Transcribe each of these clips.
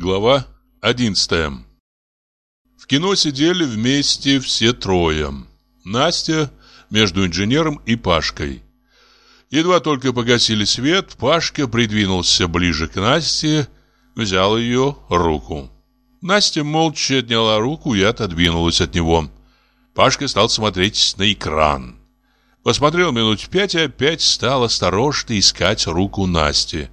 Глава 11 В кино сидели вместе все трое. Настя между инженером и Пашкой. Едва только погасили свет, Пашка придвинулся ближе к Насте, взял ее руку. Настя молча отняла руку и отодвинулась от него. Пашка стал смотреть на экран. Посмотрел минут пять и опять стал осторожно искать руку Насти.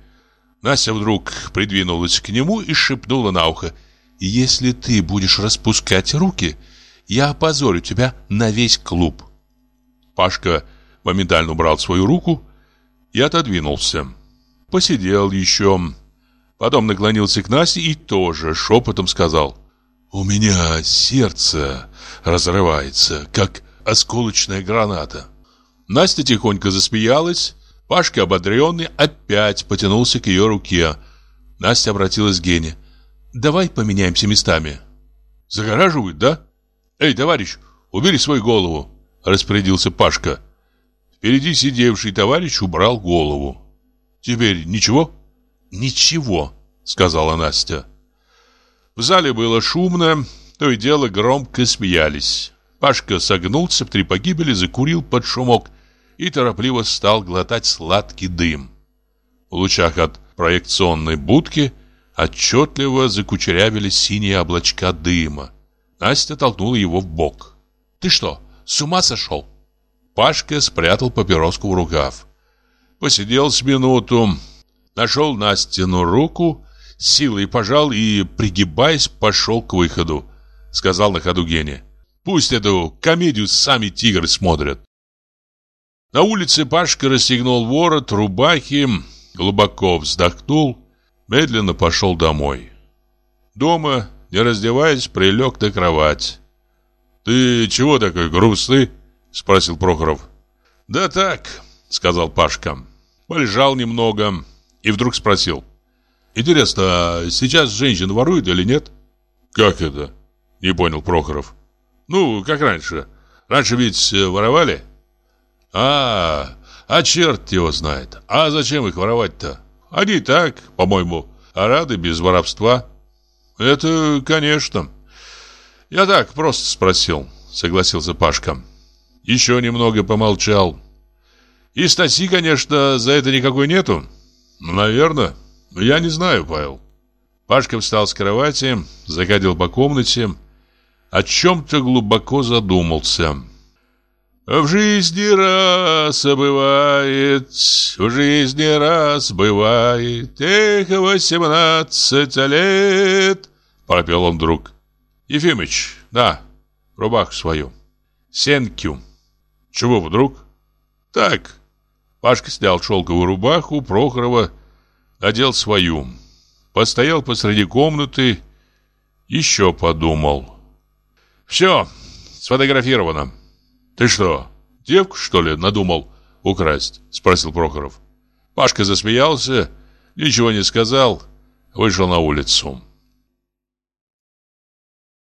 Настя вдруг придвинулась к нему и шепнула на ухо. «Если ты будешь распускать руки, я опозорю тебя на весь клуб». Пашка моментально убрал свою руку и отодвинулся. Посидел еще, потом наклонился к Насте и тоже шепотом сказал. «У меня сердце разрывается, как осколочная граната». Настя тихонько засмеялась, Пашка, ободренный, опять потянулся к ее руке. Настя обратилась к Гене. «Давай поменяемся местами». «Загораживают, да?» «Эй, товарищ, убери свою голову», — распорядился Пашка. Впереди сидевший товарищ убрал голову. «Теперь ничего?» «Ничего», — сказала Настя. В зале было шумно, то и дело громко смеялись. Пашка согнулся в три погибели, закурил под шумок и торопливо стал глотать сладкий дым. В лучах от проекционной будки отчетливо закучерявились синие облачка дыма. Настя толкнула его в бок. «Ты что, с ума сошел?» Пашка спрятал папироску в рукав. Посидел с минуту, нашел Настину руку, силой пожал и, пригибаясь, пошел к выходу. Сказал на ходу Гене. «Пусть эту комедию сами тигры смотрят». На улице Пашка расстегнул ворот рубахи, глубоко вздохнул, медленно пошел домой. Дома, не раздеваясь, прилег на кровать. «Ты чего такой грустный?» — спросил Прохоров. «Да так», — сказал Пашка. Полежал немного и вдруг спросил. «Интересно, а сейчас женщин воруют или нет?» «Как это?» — не понял Прохоров. «Ну, как раньше. Раньше ведь воровали?» А, а черт его знает. А зачем их воровать-то? Они так, по-моему, рады без воровства. Это, конечно. Я так просто спросил, согласился Пашка. Еще немного помолчал. И статьи, конечно, за это никакой нету. Наверное. Я не знаю, Павел. Пашка встал с кровати, заходил по комнате, о чем-то глубоко задумался. В жизни раз бывает, в жизни раз бывает, эх, восемнадцать лет, пропел он вдруг. Ефимыч, да, рубаху свою. Сенкю. Чего вдруг? Так. Пашка снял шелковую рубаху Прохорова, надел свою. Постоял посреди комнаты, еще подумал. Все, сфотографировано. «Ты что, девку, что ли, надумал украсть?» – спросил Прохоров. Пашка засмеялся, ничего не сказал, вышел на улицу.